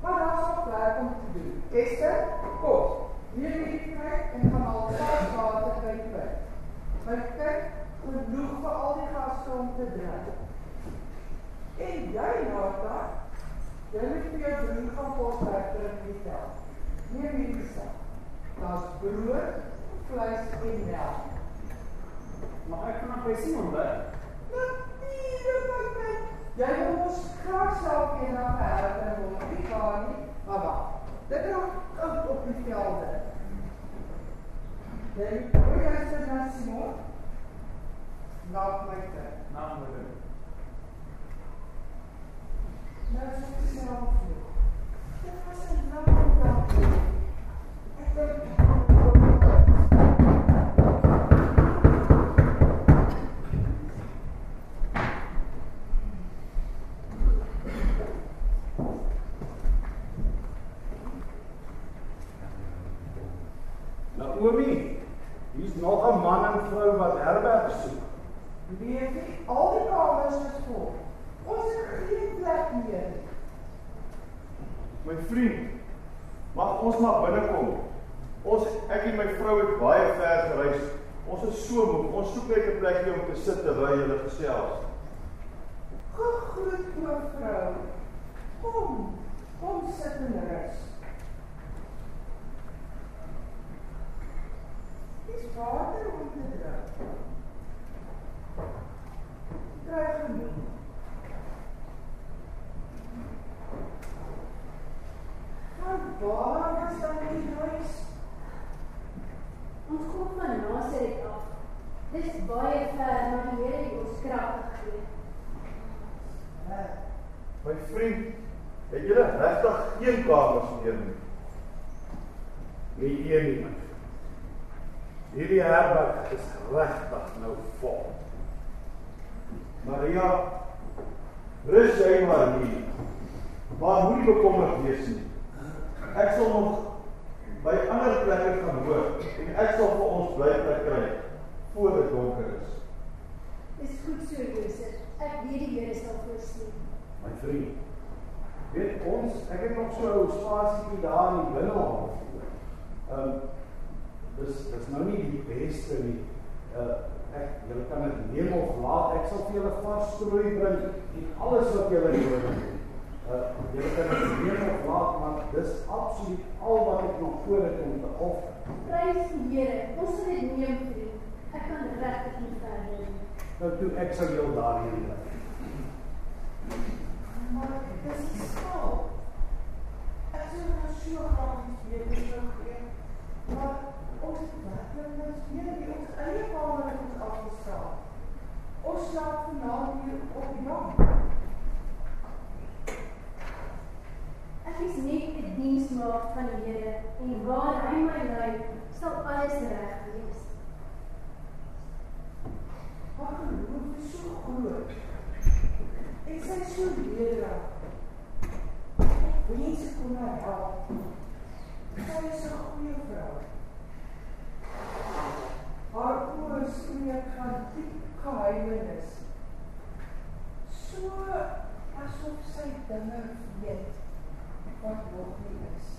Maar daar's nog werk om te doen. Esther, kom. Neem hierdie kruik en gaan al vars water by die put. My kind, genoeg vir al die gaste om te drink. En jy, Martha, jy moet vir jou broer gaan kos wegbring in die tel. Neem hierdie sak. Daar's brood, vleis en melk. Maar ek kan by Simon bly. Natuurlik, my kind. Jy moet ons graag self eendag help en word nie klaar nie. Maar wag. Dit raak koud op die velde. Jy hoe jy sê na Simon? My kind. Na my Nou is self vloek. Dit was 'n lang Naomi, hier's nog 'n man en vrou wat herberg soek. weet nie, al die kamers is vol. Ons het geen plek meer. My vriend, mag ons maar binnekom. Ons ek en my vrou het baie ver gereis. Ons is so moeg. Ons soek net 'n plekjie om te sit terwyl julle gesels. Gegroet mevrou. Kom, kom sit en rus. Dis water om te drink. Kry genoeg. Van waar is dan die huis? Ons kom van Nazareth af. Dis baie ver, maar die Here het ons krag gegee. Uh, My vriend, het julle regtig geen kamers meer nie? Nie een nie. Hierdie herberg is regtig nou vol. Maria, rus jy maar hier. Maar moenie bekommerd wees nie. Ek sal nog by ander plekke gaan hoor en ek sal vir ons blyplek kry voor dit donker is. Dis goed so, Josef. Ek weet die Here sal voorsien. My vriend. Weet ons, ek het nog so 'n ou spasietjie daar in die binnehof. Ehm um, dis dis nou nie die beste nie. Uh ek julle kan dit neem of laat. Ek sal vir julle vars strooi bring en alles wat julle nodig het. Uh julle kan dit neem dis absoluut al wat ek nog voor het om te offer. Prys die Here. Ons sal dit neem, vriend. Ek kan regtig nie verder nie. Nou toe ek sal julle daarheen bring. maar dis die skaal. Ek sou nou so graag iets weet van die Here en waar hy my lei, sal alles reg wees. Haar geloof is so groot. En sy is so leerlik. Mense kom haar help. Sy is 'n goeie vrou. Haar oë spreek van diep geheimenis. So asof sy dinge weet wat nog nie is.